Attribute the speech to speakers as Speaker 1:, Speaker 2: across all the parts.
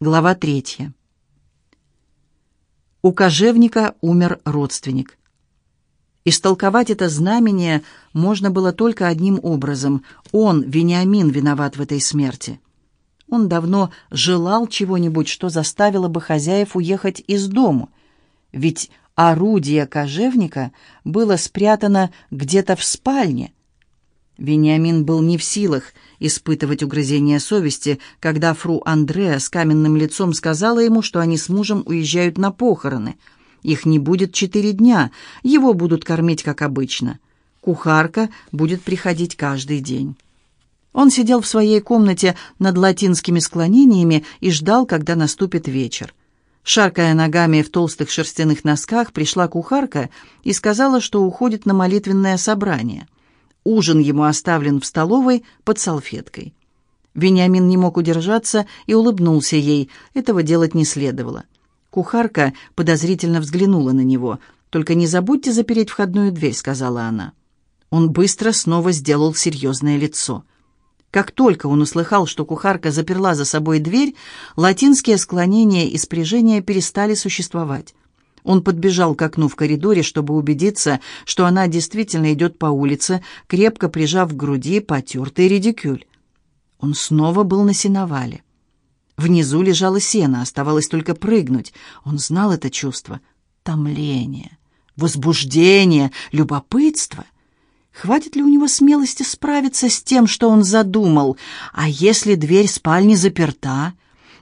Speaker 1: Глава третья. У кожевника умер родственник. Истолковать это знамение можно было только одним образом. Он, Вениамин, виноват в этой смерти. Он давно желал чего-нибудь, что заставило бы хозяев уехать из дому. Ведь орудие кожевника было спрятано где-то в спальне. Вениамин был не в силах испытывать угрызение совести, когда фру Андреа с каменным лицом сказала ему, что они с мужем уезжают на похороны. Их не будет четыре дня, его будут кормить, как обычно. Кухарка будет приходить каждый день. Он сидел в своей комнате над латинскими склонениями и ждал, когда наступит вечер. Шаркая ногами в толстых шерстяных носках, пришла кухарка и сказала, что уходит на молитвенное собрание – Ужин ему оставлен в столовой под салфеткой. Вениамин не мог удержаться и улыбнулся ей. Этого делать не следовало. Кухарка подозрительно взглянула на него. «Только не забудьте запереть входную дверь», — сказала она. Он быстро снова сделал серьезное лицо. Как только он услыхал, что кухарка заперла за собой дверь, латинские склонения и спряжения перестали существовать. Он подбежал к окну в коридоре, чтобы убедиться, что она действительно идет по улице, крепко прижав к груди потертый редикюль. Он снова был на сеновале. Внизу лежало сено, оставалось только прыгнуть. Он знал это чувство. Томление, возбуждение, любопытство. Хватит ли у него смелости справиться с тем, что он задумал? А если дверь спальни заперта?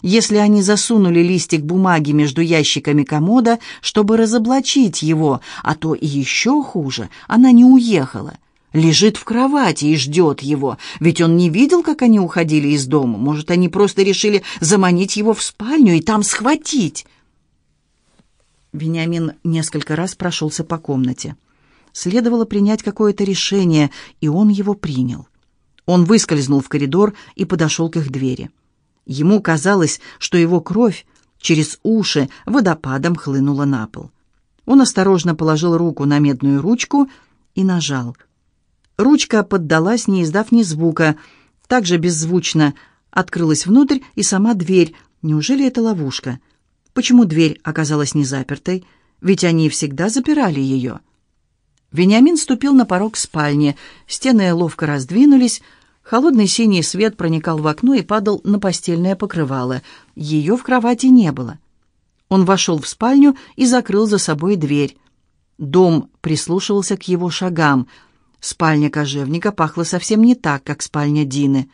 Speaker 1: Если они засунули листик бумаги между ящиками комода, чтобы разоблачить его, а то и еще хуже, она не уехала. Лежит в кровати и ждет его, ведь он не видел, как они уходили из дома. Может, они просто решили заманить его в спальню и там схватить. Вениамин несколько раз прошелся по комнате. Следовало принять какое-то решение, и он его принял. Он выскользнул в коридор и подошел к их двери. Ему казалось, что его кровь через уши водопадом хлынула на пол. Он осторожно положил руку на медную ручку и нажал. Ручка поддалась, не издав ни звука. Также беззвучно открылась внутрь и сама дверь. Неужели это ловушка? Почему дверь оказалась не запертой? Ведь они всегда запирали ее. Вениамин ступил на порог спальни. Стены ловко раздвинулись, Холодный синий свет проникал в окно и падал на постельное покрывало. Ее в кровати не было. Он вошел в спальню и закрыл за собой дверь. Дом прислушивался к его шагам. Спальня кожевника пахла совсем не так, как спальня Дины.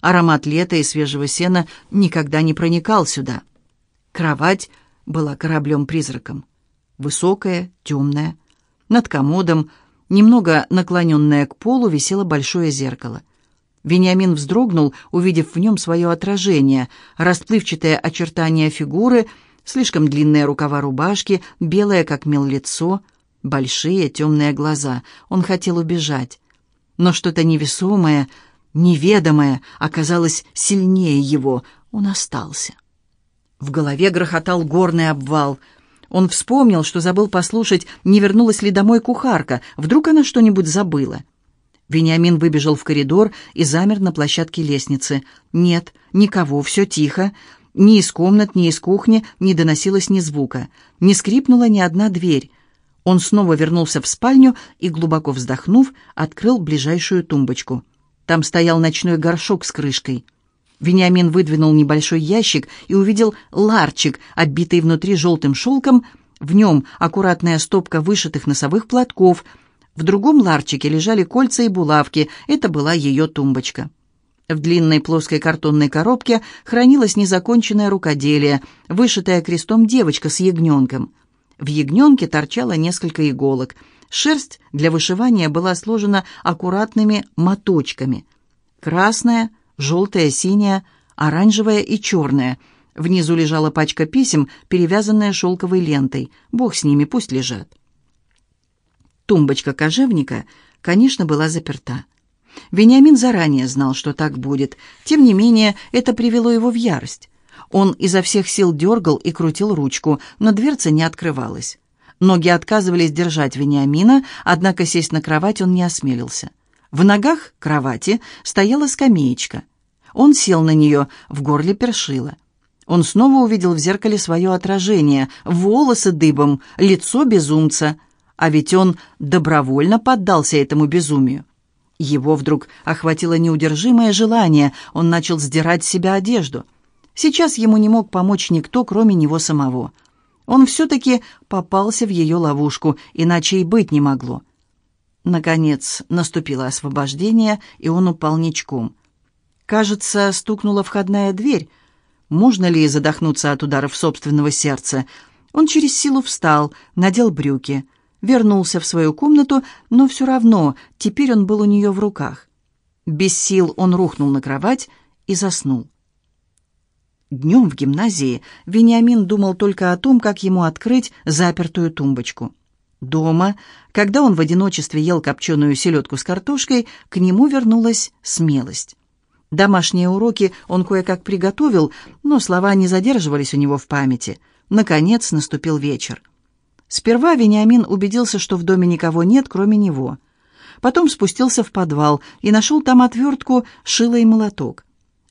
Speaker 1: Аромат лета и свежего сена никогда не проникал сюда. Кровать была кораблем-призраком. Высокая, темная. Над комодом, немного наклоненное к полу, висело большое зеркало — Вениамин вздрогнул, увидев в нем свое отражение, расплывчатое очертание фигуры, слишком длинные рукава рубашки, белое, как мел лицо, большие темные глаза. Он хотел убежать. Но что-то невесомое, неведомое оказалось сильнее его. Он остался. В голове грохотал горный обвал. Он вспомнил, что забыл послушать, не вернулась ли домой кухарка. Вдруг она что-нибудь забыла. Вениамин выбежал в коридор и замер на площадке лестницы. Нет, никого, все тихо. Ни из комнат, ни из кухни не доносилось ни звука. Не скрипнула ни одна дверь. Он снова вернулся в спальню и, глубоко вздохнув, открыл ближайшую тумбочку. Там стоял ночной горшок с крышкой. Вениамин выдвинул небольшой ящик и увидел ларчик, оббитый внутри желтым шелком. В нем аккуратная стопка вышитых носовых платков — в другом ларчике лежали кольца и булавки. Это была ее тумбочка. В длинной плоской картонной коробке хранилось незаконченное рукоделие, вышитая крестом девочка с ягненком. В ягненке торчало несколько иголок. Шерсть для вышивания была сложена аккуратными моточками. Красная, желтая, синяя, оранжевая и черная. Внизу лежала пачка писем, перевязанная шелковой лентой. Бог с ними, пусть лежат. Тумбочка кожевника, конечно, была заперта. Вениамин заранее знал, что так будет. Тем не менее, это привело его в ярость. Он изо всех сил дергал и крутил ручку, но дверца не открывалась. Ноги отказывались держать Вениамина, однако сесть на кровать он не осмелился. В ногах кровати стояла скамеечка. Он сел на нее, в горле першило. Он снова увидел в зеркале свое отражение, волосы дыбом, лицо безумца. А ведь он добровольно поддался этому безумию. Его вдруг охватило неудержимое желание, он начал сдирать с себя одежду. Сейчас ему не мог помочь никто, кроме него самого. Он все-таки попался в ее ловушку, иначе и быть не могло. Наконец наступило освобождение, и он упал ничком. Кажется, стукнула входная дверь. Можно ли задохнуться от ударов собственного сердца? Он через силу встал, надел брюки, вернулся в свою комнату, но все равно теперь он был у нее в руках. Без сил он рухнул на кровать и заснул. Днем в гимназии Вениамин думал только о том, как ему открыть запертую тумбочку. Дома, когда он в одиночестве ел копченую селедку с картошкой, к нему вернулась смелость. Домашние уроки он кое-как приготовил, но слова не задерживались у него в памяти. Наконец наступил вечер. Сперва Вениамин убедился, что в доме никого нет, кроме него. Потом спустился в подвал и нашел там отвертку, шило и молоток.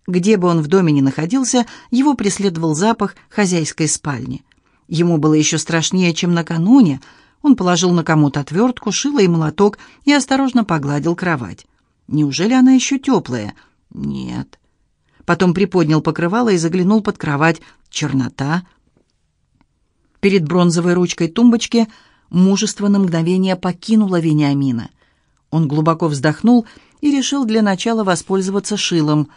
Speaker 1: Где бы он в доме ни находился, его преследовал запах хозяйской спальни. Ему было еще страшнее, чем накануне — он положил на комод отвертку, шило и молоток и осторожно погладил кровать. Неужели она еще теплая? Нет. Потом приподнял покрывало и заглянул под кровать. Чернота. Перед бронзовой ручкой тумбочки мужество на мгновение покинуло Вениамина. Он глубоко вздохнул и решил для начала воспользоваться шилом.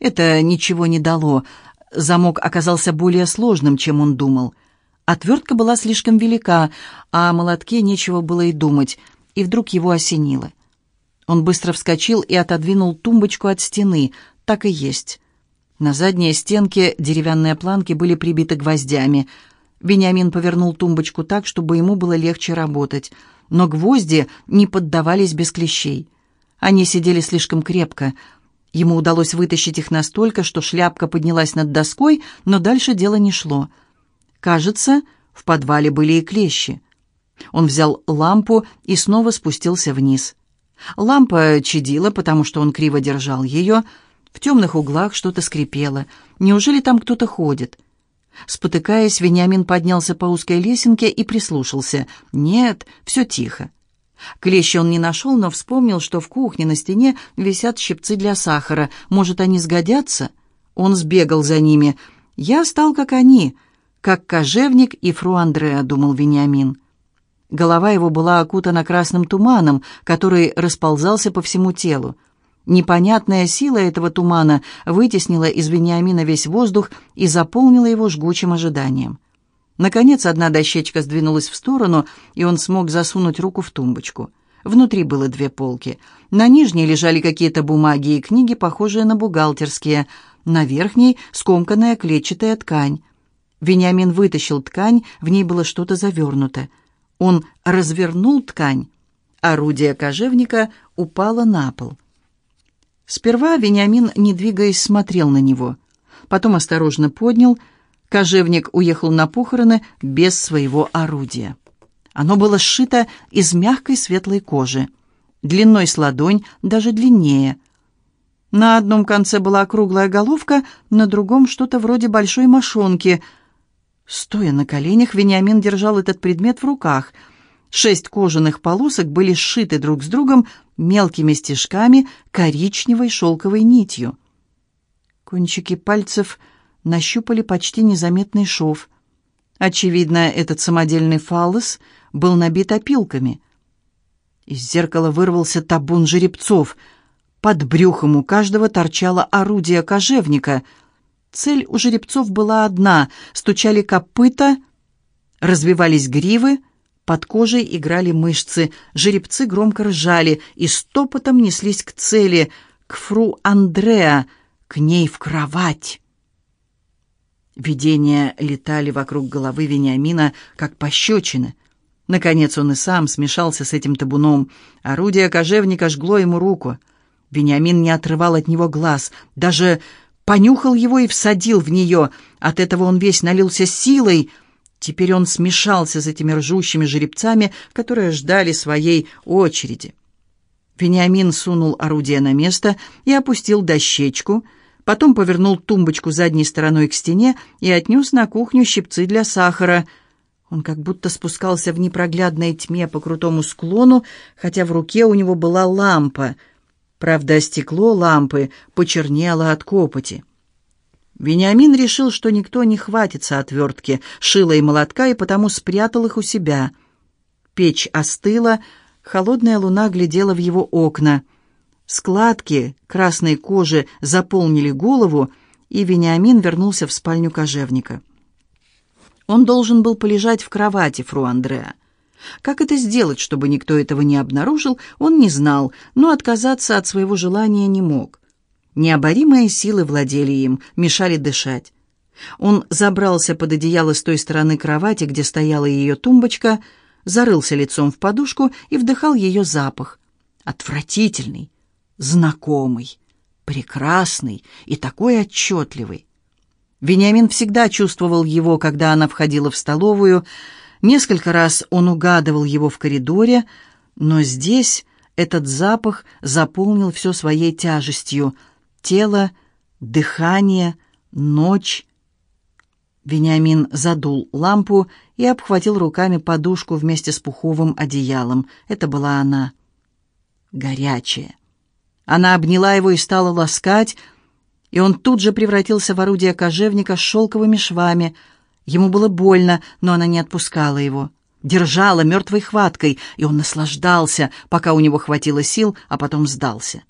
Speaker 1: Это ничего не дало. Замок оказался более сложным, чем он думал. Отвертка была слишком велика, а о молотке нечего было и думать, и вдруг его осенило. Он быстро вскочил и отодвинул тумбочку от стены. Так и есть. На задней стенке деревянные планки были прибиты гвоздями. Вениамин повернул тумбочку так, чтобы ему было легче работать, но гвозди не поддавались без клещей. Они сидели слишком крепко. Ему удалось вытащить их настолько, что шляпка поднялась над доской, но дальше дело не шло — Кажется, в подвале были и клещи. Он взял лампу и снова спустился вниз. Лампа чадила, потому что он криво держал ее. В темных углах что-то скрипело. Неужели там кто-то ходит? Спотыкаясь, Вениамин поднялся по узкой лесенке и прислушался. Нет, все тихо. Клещи он не нашел, но вспомнил, что в кухне на стене висят щипцы для сахара. Может, они сгодятся? Он сбегал за ними. «Я стал, как они», как кожевник и фру Андреа, думал Вениамин. Голова его была окутана красным туманом, который расползался по всему телу. Непонятная сила этого тумана вытеснила из Вениамина весь воздух и заполнила его жгучим ожиданием. Наконец, одна дощечка сдвинулась в сторону, и он смог засунуть руку в тумбочку. Внутри было две полки. На нижней лежали какие-то бумаги и книги, похожие на бухгалтерские. На верхней — скомканная клетчатая ткань. Вениамин вытащил ткань, в ней было что-то завернуто. Он развернул ткань. Орудие кожевника упало на пол. Сперва Вениамин, не двигаясь, смотрел на него. Потом осторожно поднял. Кожевник уехал на похороны без своего орудия. Оно было сшито из мягкой светлой кожи. Длиной с ладонь, даже длиннее. На одном конце была круглая головка, на другом что-то вроде большой мошонки — Стоя на коленях, Вениамин держал этот предмет в руках. Шесть кожаных полосок были сшиты друг с другом мелкими стежками коричневой шелковой нитью. Кончики пальцев нащупали почти незаметный шов. Очевидно, этот самодельный фалос был набит опилками. Из зеркала вырвался табун жеребцов. Под брюхом у каждого торчало орудие кожевника — Цель у жеребцов была одна — стучали копыта, развивались гривы, под кожей играли мышцы, жеребцы громко ржали и стопотом неслись к цели, к фру Андреа, к ней в кровать. Видения летали вокруг головы Вениамина, как пощечины. Наконец он и сам смешался с этим табуном. Орудие кожевника жгло ему руку. Вениамин не отрывал от него глаз, даже понюхал его и всадил в нее. От этого он весь налился силой. Теперь он смешался с этими ржущими жеребцами, которые ждали своей очереди. Вениамин сунул орудие на место и опустил дощечку, Потом повернул тумбочку задней стороной к стене и отнес на кухню щипцы для сахара. Он как будто спускался в непроглядной тьме по крутому склону, хотя в руке у него была лампа. Правда, стекло лампы почернело от копоти. Вениамин решил, что никто не хватится отвертки, шила и молотка, и потому спрятал их у себя. Печь остыла, холодная луна глядела в его окна — Складки красной кожи заполнили голову, и Вениамин вернулся в спальню кожевника. Он должен был полежать в кровати фру Андреа. Как это сделать, чтобы никто этого не обнаружил, он не знал, но отказаться от своего желания не мог. Необоримые силы владели им, мешали дышать. Он забрался под одеяло с той стороны кровати, где стояла ее тумбочка, зарылся лицом в подушку и вдыхал ее запах. Отвратительный, знакомый, прекрасный и такой отчетливый. Вениамин всегда чувствовал его, когда она входила в столовую. Несколько раз он угадывал его в коридоре, но здесь этот запах заполнил все своей тяжестью. Тело, дыхание, ночь. Вениамин задул лампу и обхватил руками подушку вместе с пуховым одеялом. Это была она. Горячая она обняла его и стала ласкать, и он тут же превратился в орудие кожевника с шелковыми швами. Ему было больно, но она не отпускала его. Держала мертвой хваткой, и он наслаждался, пока у него хватило сил, а потом сдался.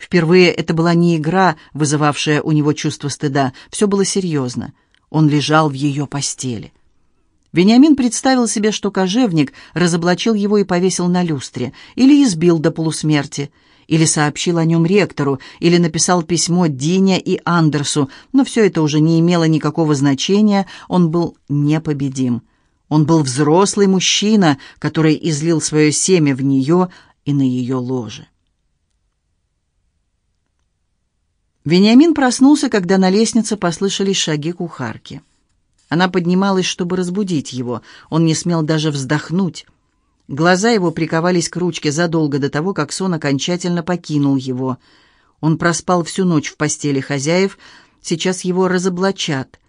Speaker 1: Впервые это была не игра, вызывавшая у него чувство стыда. Все было серьезно. Он лежал в ее постели. Вениамин представил себе, что кожевник разоблачил его и повесил на люстре, или избил до полусмерти, или сообщил о нем ректору, или написал письмо Дине и Андерсу, но все это уже не имело никакого значения, он был непобедим. Он был взрослый мужчина, который излил свое семя в нее и на ее ложе. Вениамин проснулся, когда на лестнице послышались шаги кухарки. Она поднималась, чтобы разбудить его. Он не смел даже вздохнуть. Глаза его приковались к ручке задолго до того, как сон окончательно покинул его. Он проспал всю ночь в постели хозяев, сейчас его разоблачат.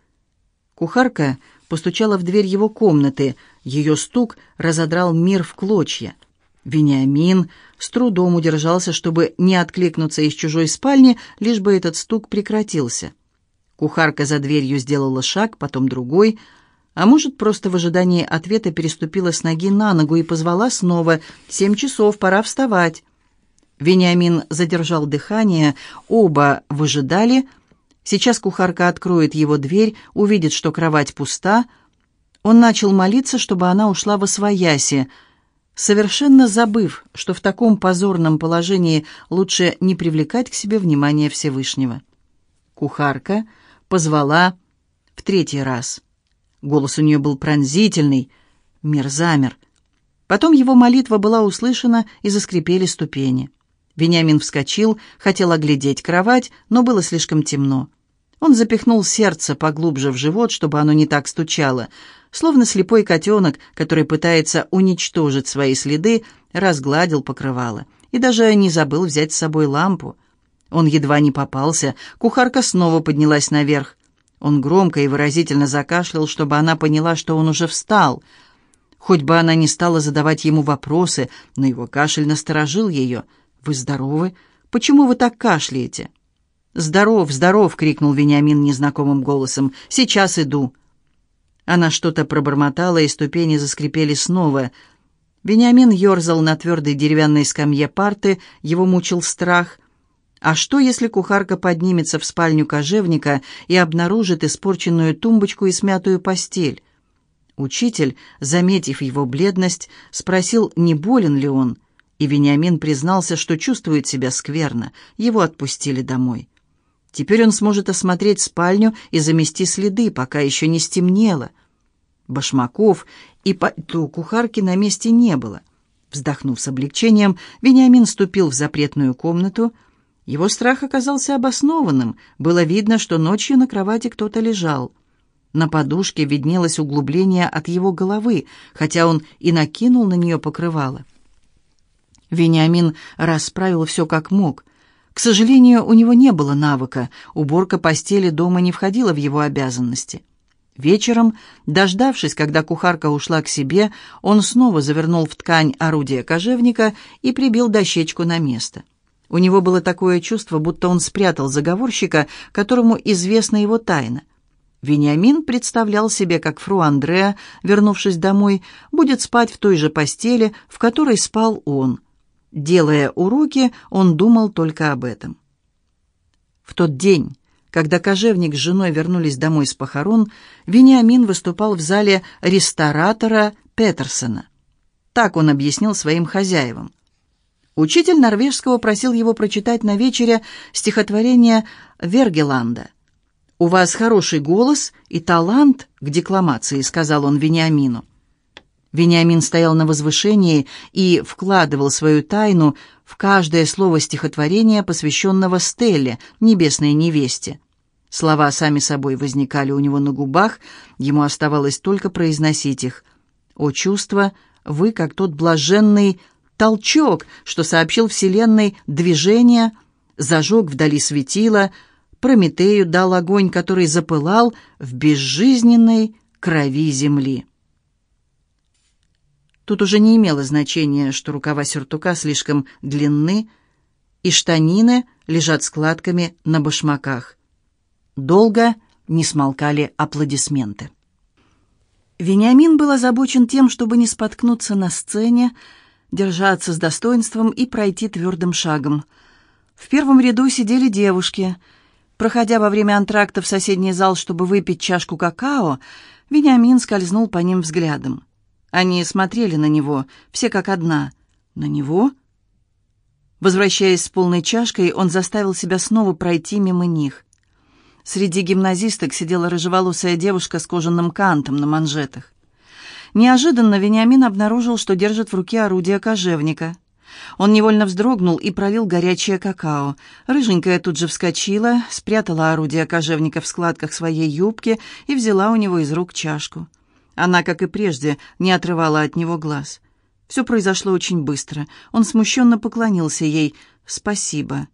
Speaker 1: Кухарка постучала в дверь его комнаты, ее стук разодрал мир в клочья. Вениамин с трудом удержался, чтобы не откликнуться из чужой спальни, лишь бы этот стук прекратился. Кухарка за дверью сделала шаг, потом другой — а может, просто в ожидании ответа переступила с ноги на ногу и позвала снова «Семь часов, пора вставать». Вениамин задержал дыхание, оба выжидали. Сейчас кухарка откроет его дверь, увидит, что кровать пуста. Он начал молиться, чтобы она ушла во свояси, совершенно забыв, что в таком позорном положении лучше не привлекать к себе внимание Всевышнего. Кухарка позвала в третий раз — Голос у нее был пронзительный. Мир замер. Потом его молитва была услышана, и заскрипели ступени. Вениамин вскочил, хотел оглядеть кровать, но было слишком темно. Он запихнул сердце поглубже в живот, чтобы оно не так стучало, словно слепой котенок, который пытается уничтожить свои следы, разгладил покрывало и даже не забыл взять с собой лампу. Он едва не попался, кухарка снова поднялась наверх. Он громко и выразительно закашлял, чтобы она поняла, что он уже встал. Хоть бы она не стала задавать ему вопросы, но его кашель насторожил ее. «Вы здоровы? Почему вы так кашляете?» «Здоров, здоров!» — крикнул Вениамин незнакомым голосом. «Сейчас иду!» Она что-то пробормотала, и ступени заскрипели снова. Вениамин ерзал на твердой деревянной скамье парты, его мучил страх. А что, если кухарка поднимется в спальню кожевника и обнаружит испорченную тумбочку и смятую постель? Учитель, заметив его бледность, спросил, не болен ли он, и Вениамин признался, что чувствует себя скверно. Его отпустили домой. Теперь он сможет осмотреть спальню и замести следы, пока еще не стемнело. Башмаков и пальто кухарки на месте не было. Вздохнув с облегчением, Вениамин ступил в запретную комнату — его страх оказался обоснованным. Было видно, что ночью на кровати кто-то лежал. На подушке виднелось углубление от его головы, хотя он и накинул на нее покрывало. Вениамин расправил все как мог. К сожалению, у него не было навыка, уборка постели дома не входила в его обязанности. Вечером, дождавшись, когда кухарка ушла к себе, он снова завернул в ткань орудие кожевника и прибил дощечку на место. У него было такое чувство, будто он спрятал заговорщика, которому известна его тайна. Вениамин представлял себе, как фру Андреа, вернувшись домой, будет спать в той же постели, в которой спал он. Делая уроки, он думал только об этом. В тот день, когда кожевник с женой вернулись домой с похорон, Вениамин выступал в зале ресторатора Петерсона. Так он объяснил своим хозяевам. Учитель норвежского просил его прочитать на вечере стихотворение Вергеланда – «У вас хороший голос и талант к декламации», — сказал он Вениамину. Вениамин стоял на возвышении и вкладывал свою тайну в каждое слово стихотворения, посвященного Стелле, небесной невесте. Слова сами собой возникали у него на губах, ему оставалось только произносить их. «О чувство, вы, как тот блаженный толчок, что сообщил Вселенной движение, зажег вдали светило», Прометею дал огонь, который запылал в безжизненной крови земли. Тут уже не имело значения, что рукава сюртука слишком длинны, и штанины лежат складками на башмаках. Долго не смолкали аплодисменты. Вениамин был озабочен тем, чтобы не споткнуться на сцене, держаться с достоинством и пройти твердым шагом. В первом ряду сидели девушки — Проходя во время антракта в соседний зал, чтобы выпить чашку какао, Вениамин скользнул по ним взглядом. Они смотрели на него, все как одна. На него? Возвращаясь с полной чашкой, он заставил себя снова пройти мимо них. Среди гимназисток сидела рыжеволосая девушка с кожаным кантом на манжетах. Неожиданно Вениамин обнаружил, что держит в руке орудие кожевника. Он невольно вздрогнул и пролил горячее какао. Рыженькая тут же вскочила, спрятала орудие кожевника в складках своей юбки и взяла у него из рук чашку. Она, как и прежде, не отрывала от него глаз. Все произошло очень быстро. Он смущенно поклонился ей. «Спасибо».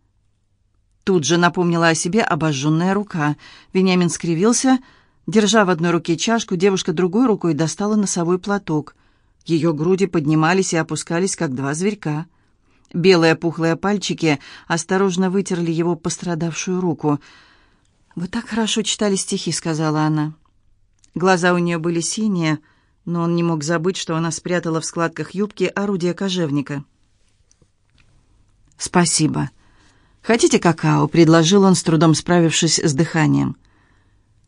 Speaker 1: Тут же напомнила о себе обожженная рука. Вениамин скривился. Держа в одной руке чашку, девушка другой рукой достала носовой платок — ее груди поднимались и опускались, как два зверька. Белые пухлые пальчики осторожно вытерли его пострадавшую руку. «Вы так хорошо читали стихи», — сказала она. Глаза у нее были синие, но он не мог забыть, что она спрятала в складках юбки орудие кожевника. «Спасибо. Хотите какао?» — предложил он, с трудом справившись с дыханием.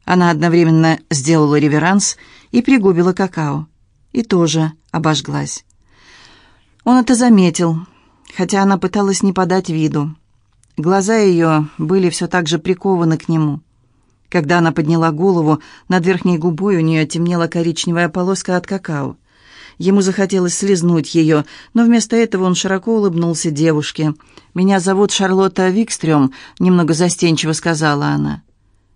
Speaker 1: Она одновременно сделала реверанс и пригубила какао и тоже обожглась. Он это заметил, хотя она пыталась не подать виду. Глаза ее были все так же прикованы к нему. Когда она подняла голову, над верхней губой у нее темнела коричневая полоска от какао. Ему захотелось слезнуть ее, но вместо этого он широко улыбнулся девушке. «Меня зовут Шарлотта Викстрём», — немного застенчиво сказала она.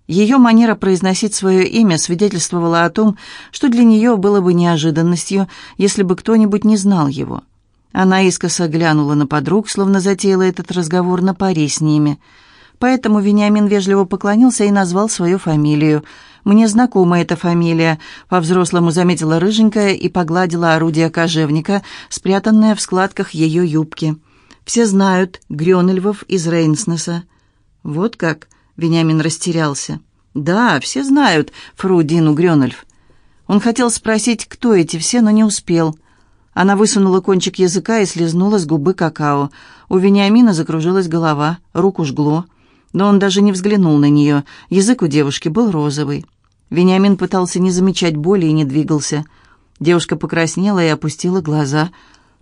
Speaker 1: Ее манера произносить свое имя свидетельствовала о том, что для нее было бы неожиданностью, если бы кто-нибудь не знал его. Она искоса глянула на подруг, словно затеяла этот разговор на паре с ними. Поэтому Вениамин вежливо поклонился и назвал свою фамилию. «Мне знакома эта фамилия», — по-взрослому заметила рыженькая и погладила орудие кожевника, спрятанное в складках ее юбки. «Все знают Грёнельвов из Рейнснеса». «Вот как?» Вениамин растерялся. «Да, все знают фру Дину Грёнольф». Он хотел спросить, кто эти все, но не успел. Она высунула кончик языка и слезнула с губы какао. У Вениамина закружилась голова, руку жгло. Но он даже не взглянул на нее. Язык у девушки был розовый. Вениамин пытался не замечать боли и не двигался. Девушка покраснела и опустила глаза.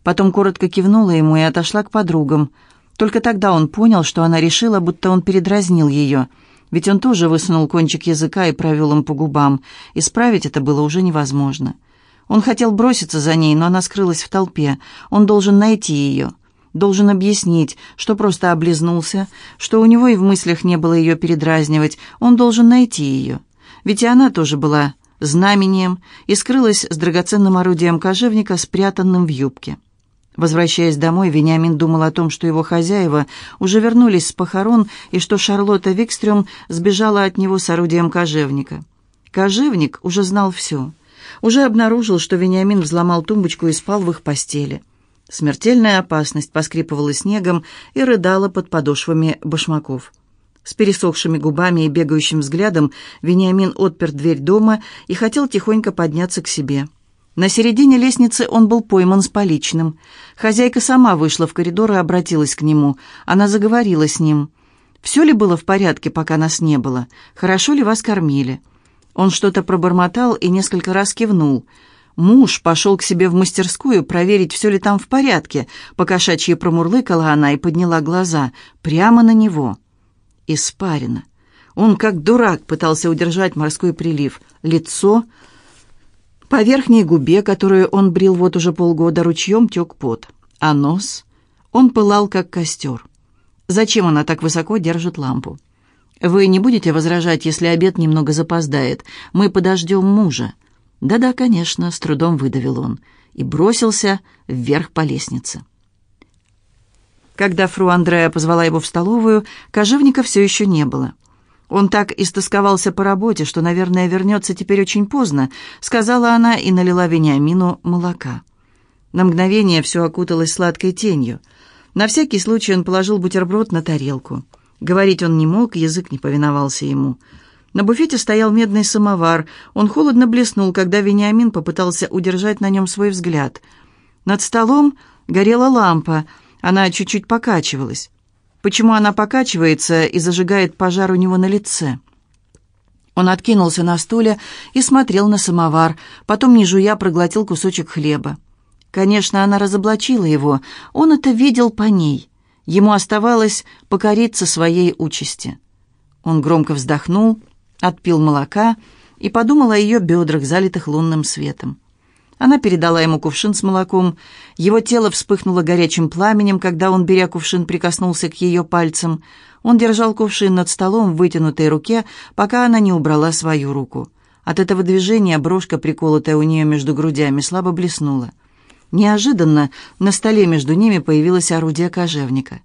Speaker 1: Потом коротко кивнула ему и отошла к подругам. Только тогда он понял, что она решила, будто он передразнил ее. Ведь он тоже высунул кончик языка и провел им по губам. Исправить это было уже невозможно. Он хотел броситься за ней, но она скрылась в толпе. Он должен найти ее. Должен объяснить, что просто облизнулся, что у него и в мыслях не было ее передразнивать. Он должен найти ее. Ведь и она тоже была знамением и скрылась с драгоценным орудием кожевника, спрятанным в юбке. Возвращаясь домой, Вениамин думал о том, что его хозяева уже вернулись с похорон и что Шарлотта Викстрюм сбежала от него с орудием кожевника. Кожевник уже знал все. Уже обнаружил, что Вениамин взломал тумбочку и спал в их постели. Смертельная опасность поскрипывала снегом и рыдала под подошвами башмаков. С пересохшими губами и бегающим взглядом Вениамин отпер дверь дома и хотел тихонько подняться к себе. На середине лестницы он был пойман с поличным. Хозяйка сама вышла в коридор и обратилась к нему. Она заговорила с ним. «Все ли было в порядке, пока нас не было? Хорошо ли вас кормили?» Он что-то пробормотал и несколько раз кивнул. Муж пошел к себе в мастерскую проверить, все ли там в порядке, покошачьи промурлыкала она и подняла глаза прямо на него. Испарина. Он, как дурак, пытался удержать морской прилив. Лицо по верхней губе, которую он брил вот уже полгода, ручьем тек пот. А нос? Он пылал, как костер. Зачем она так высоко держит лампу? «Вы не будете возражать, если обед немного запоздает? Мы подождем мужа». «Да-да, конечно», — с трудом выдавил он и бросился вверх по лестнице. Когда фру Андрея позвала его в столовую, кожевника все еще не было. Он так истосковался по работе, что, наверное, вернется теперь очень поздно, сказала она и налила Вениамину молока. На мгновение все окуталось сладкой тенью. На всякий случай он положил бутерброд на тарелку. Говорить он не мог, язык не повиновался ему. На буфете стоял медный самовар. Он холодно блеснул, когда Вениамин попытался удержать на нем свой взгляд. Над столом горела лампа, она чуть-чуть покачивалась. Почему она покачивается и зажигает пожар у него на лице? Он откинулся на стуле и смотрел на самовар, потом, не жуя, проглотил кусочек хлеба. Конечно, она разоблачила его, он это видел по ней. Ему оставалось покориться своей участи. Он громко вздохнул, отпил молока и подумал о ее бедрах, залитых лунным светом. Она передала ему кувшин с молоком. Его тело вспыхнуло горячим пламенем, когда он, беря кувшин, прикоснулся к ее пальцам. Он держал кувшин над столом в вытянутой руке, пока она не убрала свою руку. От этого движения брошка, приколотая у нее между грудями, слабо блеснула. Неожиданно на столе между ними появилось орудие кожевника.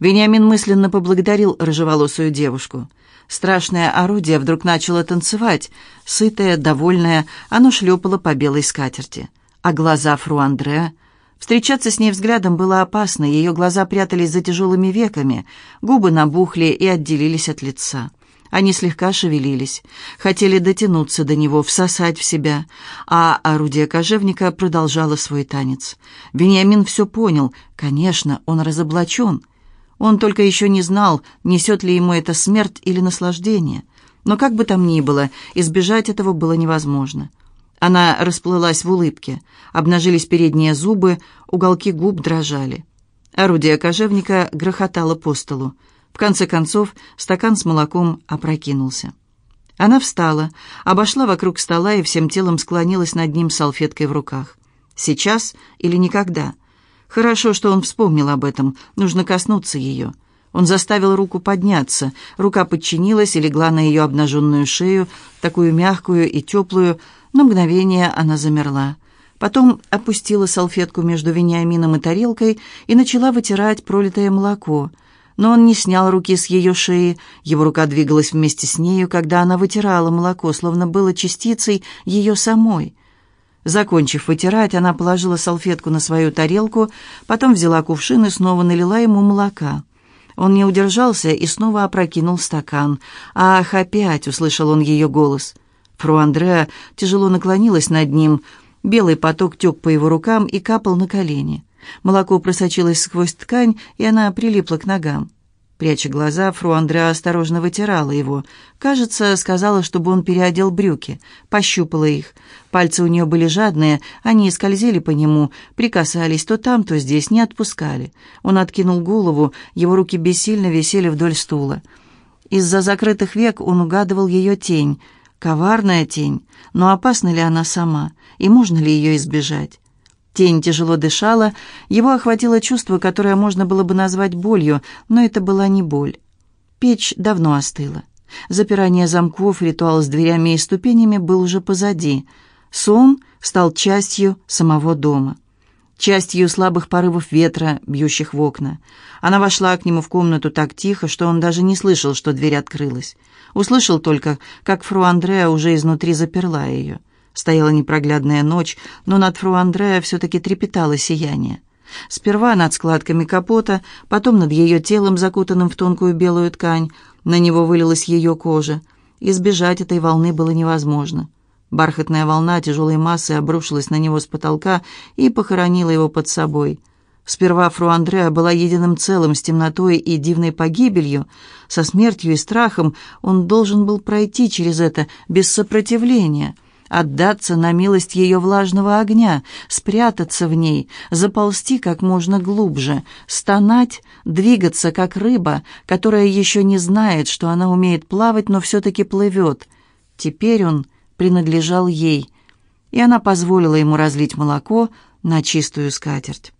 Speaker 1: Вениамин мысленно поблагодарил рыжеволосую девушку. Страшное орудие вдруг начало танцевать. Сытое, довольное, оно шлепало по белой скатерти. А глаза фру Андре... Встречаться с ней взглядом было опасно, ее глаза прятались за тяжелыми веками, губы набухли и отделились от лица. Они слегка шевелились, хотели дотянуться до него, всосать в себя, а орудие кожевника продолжало свой танец. Вениамин все понял, конечно, он разоблачен, он только еще не знал, несет ли ему это смерть или наслаждение. Но как бы там ни было, избежать этого было невозможно. Она расплылась в улыбке, обнажились передние зубы, уголки губ дрожали. Орудие кожевника грохотало по столу. В конце концов, стакан с молоком опрокинулся. Она встала, обошла вокруг стола и всем телом склонилась над ним с салфеткой в руках. «Сейчас или никогда?» Хорошо, что он вспомнил об этом. Нужно коснуться ее. Он заставил руку подняться. Рука подчинилась и легла на ее обнаженную шею, такую мягкую и теплую. На мгновение она замерла. Потом опустила салфетку между Вениамином и тарелкой и начала вытирать пролитое молоко. Но он не снял руки с ее шеи. Его рука двигалась вместе с нею, когда она вытирала молоко, словно было частицей ее самой. Закончив вытирать, она положила салфетку на свою тарелку, потом взяла кувшин и снова налила ему молока. Он не удержался и снова опрокинул стакан. «Ах, опять!» — услышал он ее голос. Фру Андреа тяжело наклонилась над ним. Белый поток тек по его рукам и капал на колени. Молоко просочилось сквозь ткань, и она прилипла к ногам. Пряча глаза, фру Андреа осторожно вытирала его. Кажется, сказала, чтобы он переодел брюки. Пощупала их. Пальцы у нее были жадные, они скользили по нему, прикасались то там, то здесь, не отпускали. Он откинул голову, его руки бессильно висели вдоль стула. Из-за закрытых век он угадывал ее тень. Коварная тень, но опасна ли она сама, и можно ли ее избежать? Тень тяжело дышала, его охватило чувство, которое можно было бы назвать болью, но это была не боль. Печь давно остыла. Запирание замков, ритуал с дверями и ступенями был уже позади. Сон стал частью самого дома. частью слабых порывов ветра, бьющих в окна. Она вошла к нему в комнату так тихо, что он даже не слышал, что дверь открылась. Услышал только, как фру Андреа уже изнутри заперла ее. Стояла непроглядная ночь, но над фру Андреа все-таки трепетало сияние. Сперва над складками капота, потом над ее телом, закутанным в тонкую белую ткань. На него вылилась ее кожа. Избежать этой волны было невозможно. Бархатная волна тяжелой массы обрушилась на него с потолка и похоронила его под собой. Сперва фру Андреа была единым целым с темнотой и дивной погибелью. Со смертью и страхом он должен был пройти через это без сопротивления — отдаться на милость ее влажного огня, спрятаться в ней, заползти как можно глубже, стонать, двигаться как рыба, которая еще не знает, что она умеет плавать, но все-таки плывет. Теперь он принадлежал ей, и она позволила ему разлить молоко на чистую скатерть.